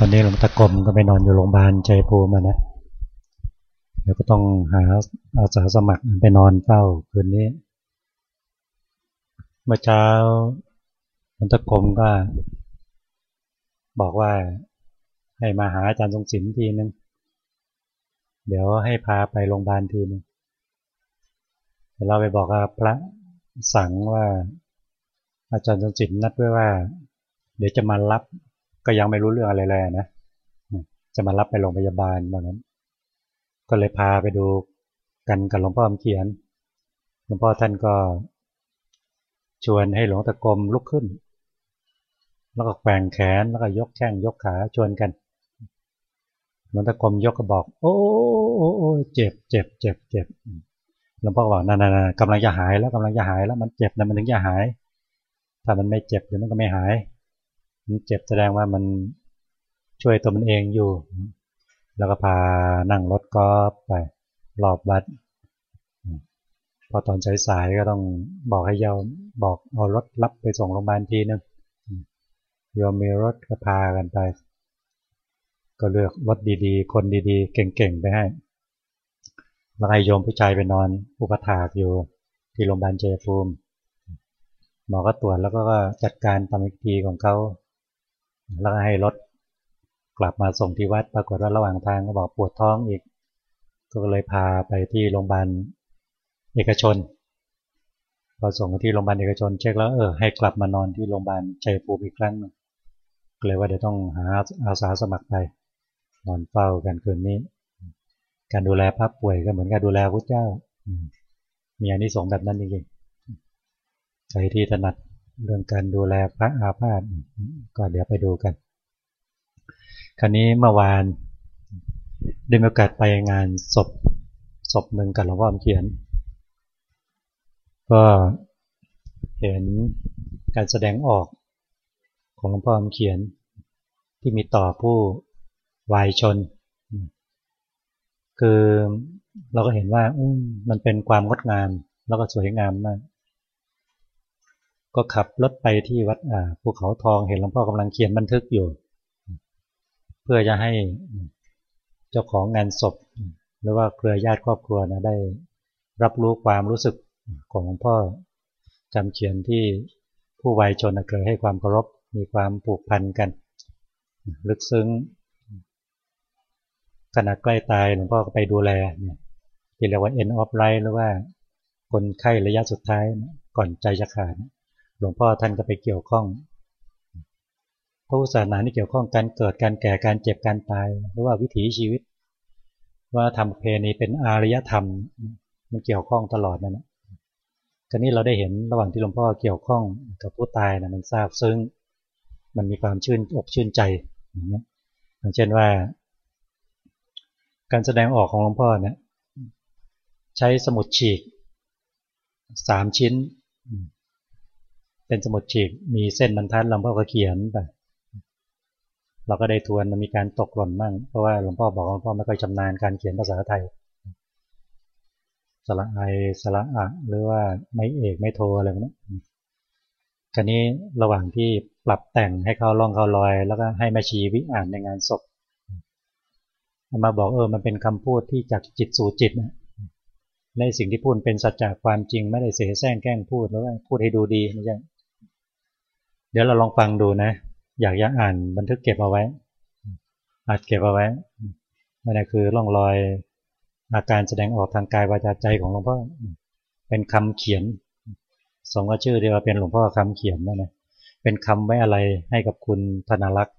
ตอนนี้หลวงตากรมก็ไปนอนอยู่โรงพยาบาลใจภูมินะเดี๋ยวก็ต้องหาอาสาสมัครไปนอนเฝ้าคืนนี้ เมื่อเช้าหลวงตากรมก็ บอกว่าให้มาหาอาจารย์ทรงศิลป์ทีนึงเดี๋ยวให้พาไปโรงพยาบาลทีนึงเราไปบอกพระสั่งว่า อาจารย์ทรงศิลป์นัดไว้ว่า เดี๋ยวจะมารับ ก็ยังไม่รู้เรื่องอะไรเลยนะจะมารับไปโรงพยาบาลแบบนั้น ก็เลยพาไปดูกันกับหลวงพ่อเขียนหลวงพ่อท่านก็ชวนให้หลวงตะกรมลุกขึ้น แล้วก็แกว่งแขนแล้วก็ยกแข้งยกขาชวนกันหลวงตะกรมยกก็บอก โอ้โอ้เจ็บเจ็บเจ็บเจ็บหลวงพ่อบอกนั่นนั่นกำลังจะหายแล้วกำลังจะหายแล้วมันเจ็บนะมันถึงจะหาย ถ้ามันไม่เจ็บเดี๋ยวมันก็ไม่หาย เจ็บแสดงว่ามันช่วยตัวมันเองอยู่ แล้วก็พานั่งรถกอล์ฟไปรอบวัด พอตอนสายๆก็ต้องบอกให้เยาบอกเอารถรับไปส่งโรงพยาบาลทีนึงโยมมีรถก็พากันไป ก็เลือกรถดีๆ คนดีๆ เก่งๆ ไปให้แล้วให้โยมผู้ชายไปนอนอุปถากอยู่ที่โรงพยาบาลเจฟูมิหมอก็ตรวจแล้วก็จัดการตามวิธีของเขา แล้วก็ให้รถกลับมาส่งที่วัด ปรากฏว่าระหว่างทางก็บอกปวดท้องอีก ก็เลยพาไปที่โรงพยาบาลเอกชนพอส่งที่โรงพยาบาลเอกชนเช็คแล้วเออให้กลับมานอนที่โรงพยาบาลชัยภูมิอีกครั้งเลยว่าเดี๋ยวต้องหาอาสาสมัครไปนอนเฝ้ากันคืนนี้ การดูแลพระป่วยก็เหมือนการดูแลพระเจ้ามีอันนี้สงแบบนั้นจริงๆใครที่ถนัดเรื่องการดูแลพระอาพาธ ก็เดี๋ยวไปดูกัน คราวนี้เมื่อวานได้มีโอกาสไปงานศพศพหนึ่งกับหลวงพ่อเขียน ก็เห็นการแสดงออกของหลวงพ่อเขียน ที่มีต่อผู้วายชน คือเราก็เห็นว่ามันเป็นความงดงามแล้วก็สวยงามมาก ก็ขับรถไปที่วัดภูเขาทองเห็นหลวงพ่อกำลังเขียนบันทึกอยู่ เพื่อจะให้เจ้าของงานศพ หรือว่าเครือญาติครอบครัวนะได้รับรู้ความรู้สึกของหลวงพ่อจำเขียนที่ผู้วัยชนเคยให้ความเคารพมีความผูกพันกัน ลึกซึ้งขณะใกล้ตายหลวงพ่อก็ไปดูแลที่เรียกว่า end of life หรือว่าคนไข้ระยะสุดท้ายก่อนใจจะขาด หลวงพ่อท่านก็ไปเกี่ยวข้องพระพุทธศาสนานี่เกี่ยวข้องการเกิดการแก่การเจ็บการตาย หรือว่าวิถีชีวิต ว่าทำเพณีเป็นอารยธรรม มันเกี่ยวข้องตลอดนั่นแหละคราวนี้เราได้เห็นระหว่างที่หลวงพ่อเกี่ยวข้องกับผู้ตายนะมันทราบซึ้งมันมีความชื่นอกชื่นใจอย่างนี้อย่างเช่นว่า การแสดงออกของหลวงพ่อเนี่ยใช้สมุดฉีกสามชิ้น เป็นสมุดฉีกมีเส้นบรรทัดหลวงพ่อก็เขียนไปเราก็ได้ทวนมันมีการตกหล่นมั่งเพราะว่าหลวงพ่อบอกหลวงพ่อไม่ค่อยชำนาญการเขียนภาษาไทยสระไอสระอะหรือว่าไม่เอกไม่โทอะไรแบบนี้คราวนี้ระหว่างที่ปรับแต่งให้เขาล่องเขาลอย แล้วก็ให้ม่ชีวิอ่านในงานศพมาบอกเออมันเป็นคำพูดที่จากจิตสู่จิตนะในสิ่งที่พูดเป็นสัจจะความจริงไม่ได้เสแสร้งแกล้งพูดหรือว่าพูดให้ดูดีไม่ใช่ ดี๋ยวเราลองฟังดูนะ อยากจะอ่านบันทึกเก็บเอาไว้อาจเก็บเอาไว้นั่นคือร่องรอยอาการแสดงออกทางกายวาจาใจของหลวงพ่อเป็นคำเขียนสองว่าชื่อที่ว่าเป็นหลวงพ่อคำเขียนนั่นนะเป็นคำไว้อะไรให้กับคุณธนรักษ์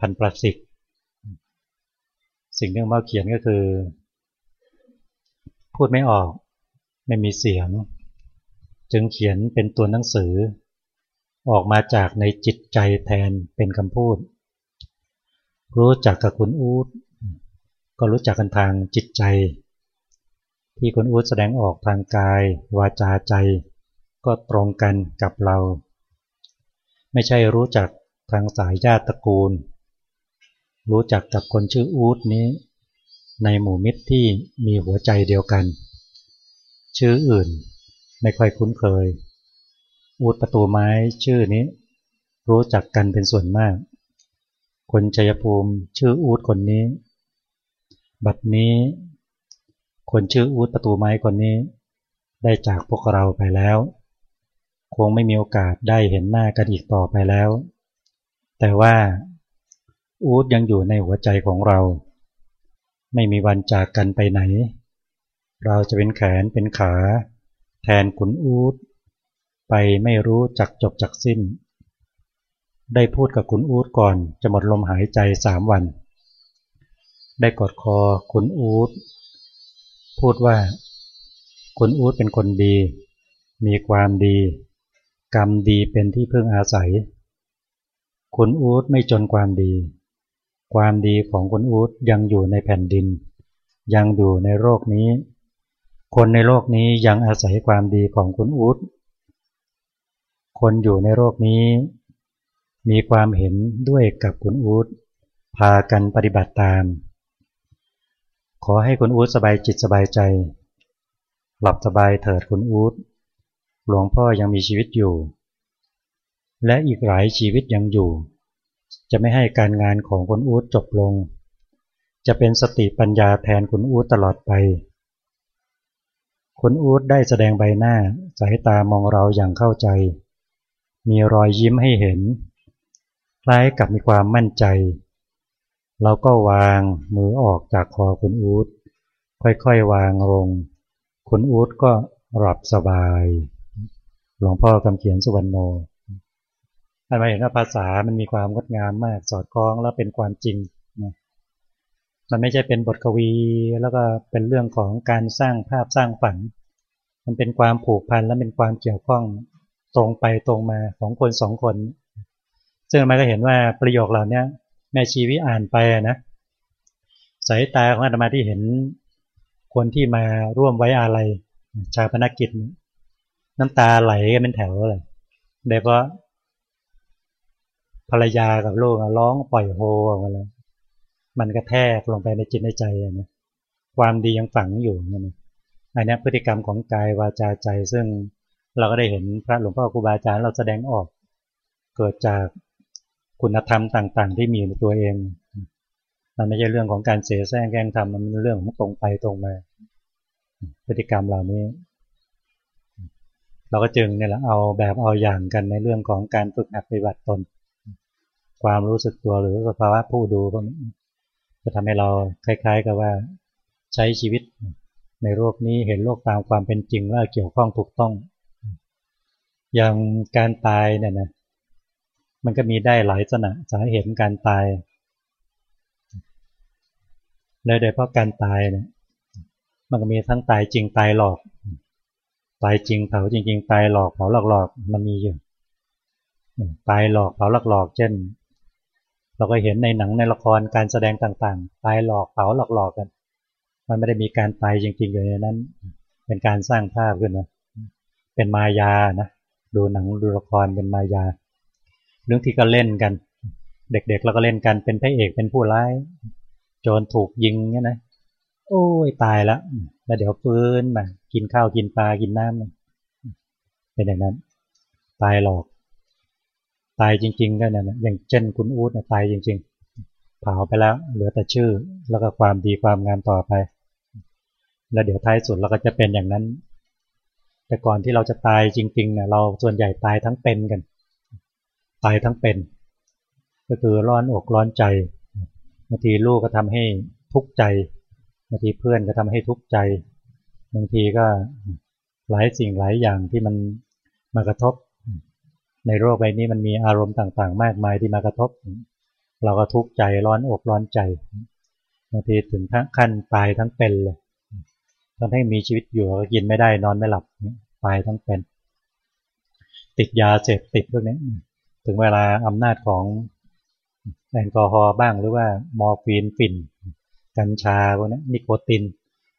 พันประสิทธิ์สิ่งที่หลวงพ่อเขียนก็คือ พูดไม่ออก ไม่มีเสียง จึงเขียนเป็นตัวหนังสือ ออกมาจากในจิตใจแทนเป็นคำพูด รู้จักกับคุณอูดก็รู้จักกันทางจิตใจ ที่คุณอูดแสดงออกทางกาย วาจาใจ ก็ตรงกันกับเรา ไม่ใช่รู้จักทางสายญาติตระกูล รู้จักกับคนชื่ออูดนี้ ในหมู่มิตรที่มีหัวใจเดียวกัน ชื่ออื่นไม่ค่อยคุ้นเคย อูดประตูไม้ชื่อนี้ รู้จักกันเป็นส่วนมาก คนชัยภูมิชื่ออูดคนนี้ บัดนี้ คนชื่ออูดประตูไม้คนนี้ ได้จากพวกเราไปแล้ว คงไม่มีโอกาสได้เห็นหน้ากันอีกต่อไปแล้ว แต่ว่าอูดยังอยู่ในหัวใจของเรา ไม่มีวันจากกันไปไหน เราจะเป็นแขนเป็นขา แทนขุนอูด ไปไม่รู้จักจบจักสิ้น ได้พูดกับขุนอูดก่อนจะหมดลมหายใจสามวัน ได้กอดคอขุนอูดพูดว่าขุนอูดเป็นคนดี มีความดี กรรมดีเป็นที่พึ่งอาศัยขุนอูดไม่จนความดี ความดีของคุณอู๊ดยังอยู่ในแผ่นดิน ยังอยู่ในโลกนี้ คนในโลกนี้ยังอาศัยความดีของคุณอู๊ด คนอยู่ในโลกนี้ มีความเห็นด้วยกับคุณอู๊ดพากันปฏิบัติตาม ขอให้คุณอู๊ดสบายจิตสบายใจ หลับสบายเถิดคุณอู๊ดหลวงพ่อยังมีชีวิตอยู่ และอีกหลายชีวิตยังอยู่ จะไม่ให้การงานของคุณอู๊ดจบลง จะเป็นสติปัญญาแทนคุณอู๊ดตลอดไปคุณอู๊ดได้แสดงใบหน้าสายตามองเราอย่างเข้าใจ มีรอยยิ้มให้เห็น คล้ายกับมีความมั่นใจ เราก็วางมือออกจากคอคุณอู๊ดค่อยๆวางลง คุณอู๊ดก็หลับสบาย หลวงพ่อคำเขียนสุวรรณโนท่านมาเห็นว่าภาษามันมีความงดงามมากสอดคล้องแล้วเป็นความจริงนะมันไม่ใช่เป็นบทกวี แล้วก็เป็นเรื่องของการสร้างภาพสร้างฝัน มันเป็นความผูกพันและเป็นความเกี่ยวข้อง ตรงไปตรงมาของคนสองคน ซึ่งมันก็เห็นว่าประโยคเหล่านี้แม่ชีวิอ่านไปนะสายตาของอาตมาที่เห็นคนที่มาร่วมไว้อาลัยชาพนักกิจ น้ำตาไหลกันเป็นแถวเลยโดยเฉพาะภรรยากับลูกร้องปล่อยโฮออกมาเลยมันก็แทกลงไปในจิตในใจนะความดียังฝังอยู่นะอันนี้พฤติกรรมของกายวาจาใจซึ่ง เราก็ได้เห็นพระหลวงพ่อครูบาอาจารย์เราแสดงออก เกิดจากคุณธรรมต่างๆ ที่มีในตัวเอง มันไม่ใช่เรื่องของการเสียแซงแกล้งทำมันเป็นเรื่องของตรงไปตรงมา พฤติกรรมเหล่านี้ เราก็จึงเนี่ยแหละเอาแบบเอาอย่างกันในเรื่องของการฝึกหัดปฏิบัติตน ความรู้สึกตัวหรือสภาวะผู้ดูพวกนี้จะทำให้เราคล้าย ๆ กับว่าใช้ชีวิตในโลกนี้เห็นโลกตามความเป็นจริงและเกี่ยวข้องถูกต้อง อย่างการตายเนี่ยนะมันก็มีได้หลายสนะสาเหตุการตายและโดยเพราะการตายเนี่ยมันก็มีทั้งตายจริงตายหลอก ตายจริงเผาจริง ๆ ตายหลอกเผาหลอกหลอกมันมีอยู่ตายหลอกเผาหลอกหลอกเช่น เราก็เห็นในหนังในละครการแสดงต่างๆ ตายหลอกเผาหลอกๆกัน มันไม่ได้มีการตายจริงๆอยู่ในนั้น เป็นการสร้างภาพขึ้นนะเป็นมายานะ ดูหนังดูละครเป็นมายาเรื่องที่ก็เล่นกัน เด็กๆเราก็เล่นกันเป็นพระเอกเป็นผู้ร้าย โจรถูกยิงเนี่ยนะโอ้ยตายแล้วแล้วเดี๋ยวฟื้นมากินข้าวกินปลากินน้ำเป็นอย่างนั้น ตายหลอก ตายจริง ๆ ก็นั่นนะอย่างเช่นคุณอู๊ดตายจริง ๆ เผาไปแล้ว เหลือแต่ชื่อ แล้วก็ความดีความงามต่อไป แล้วเดี๋ยวท้ายสุดเราก็จะเป็นอย่างนั้น แต่ก่อนที่เราจะตายจริงๆเนี่ยเราส่วนใหญ่ตายทั้งเป็นกัน ตายทั้งเป็น ก็คือร้อนอกร้อนใจบางทีลูกก็ทำให้ทุกข์ใจบางทีเพื่อนก็ทำให้ทุกข์ใจบางทีก็หลายสิ่งหลายอย่างที่มันมากระทบ ในโลกใบนี้มันมีอารมณ์ต่างๆ มากมายที่มากระทบ เราก็ทุกข์ใจร้อนอกร้อนใจบางทีถึงขั้นตายทั้งเป็นเลย ตอนที่มีชีวิตอยู่ก็กินไม่ได้นอนไม่หลับตายทั้งเป็น ติดยาเสพติดพวกนี้ถึงเวลาอำนาจของแอลกอฮอล์บ้างหรือว่ามอร์ฟีนฝิ่น กัญชาพวกนี้นิโคติน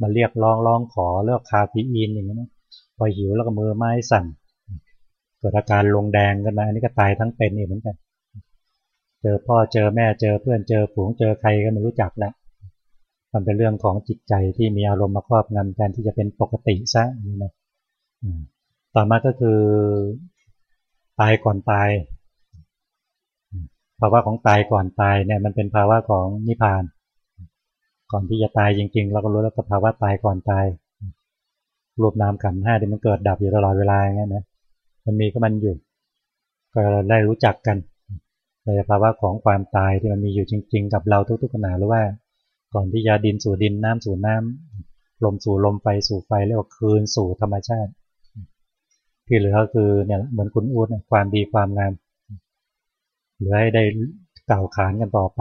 มาเรียกร้องร้องขอเลือกคาเฟอีนอย่างนี้นะพอหิวแล้วก็มือไม้สั่นเกิดอาการลงแดงกันมาอันนี้ก็ตายทั้งเป็นอีกเหมือนกัน เจอพ่อเจอแม่เจอเพื่อนเจอฝูงเจอใครก็ไม่รู้จักแล้ว มันเป็นเรื่องของจิตใจที่มีอารมณ์มาครอบงำแทนที่จะเป็นปกติซะนี่นะต่อมาก็คือตายก่อนตายภาวะของตายก่อนตายเนี่ยมันเป็นภาวะของนิพพาน ก่อนที่จะตายจริง ๆ เราก็รู้แล้วก็ภาวะตายก่อนตายรูปนามขันห้าที่มันเกิดดับอยู่ตลอดเวลาอย่างเงี้ยนะมันมีก็มันอยู่ก็เราได้รู้จักกันในภาวะของความตายที่มันมีอยู่จริง ๆ กับเราทุกๆขณะหรือว่า ก่อนที่จะดินสู่ดินน้ำสู่น้ำลมสู่ลมไฟสู่ไฟเรียกว่าคืนสู่ธรรมชาติ ที่เหลือก็คือเนี่ยเหมือนคุณอูดความดีความงามเหลือให้ได้กล่าวขานกันต่อไป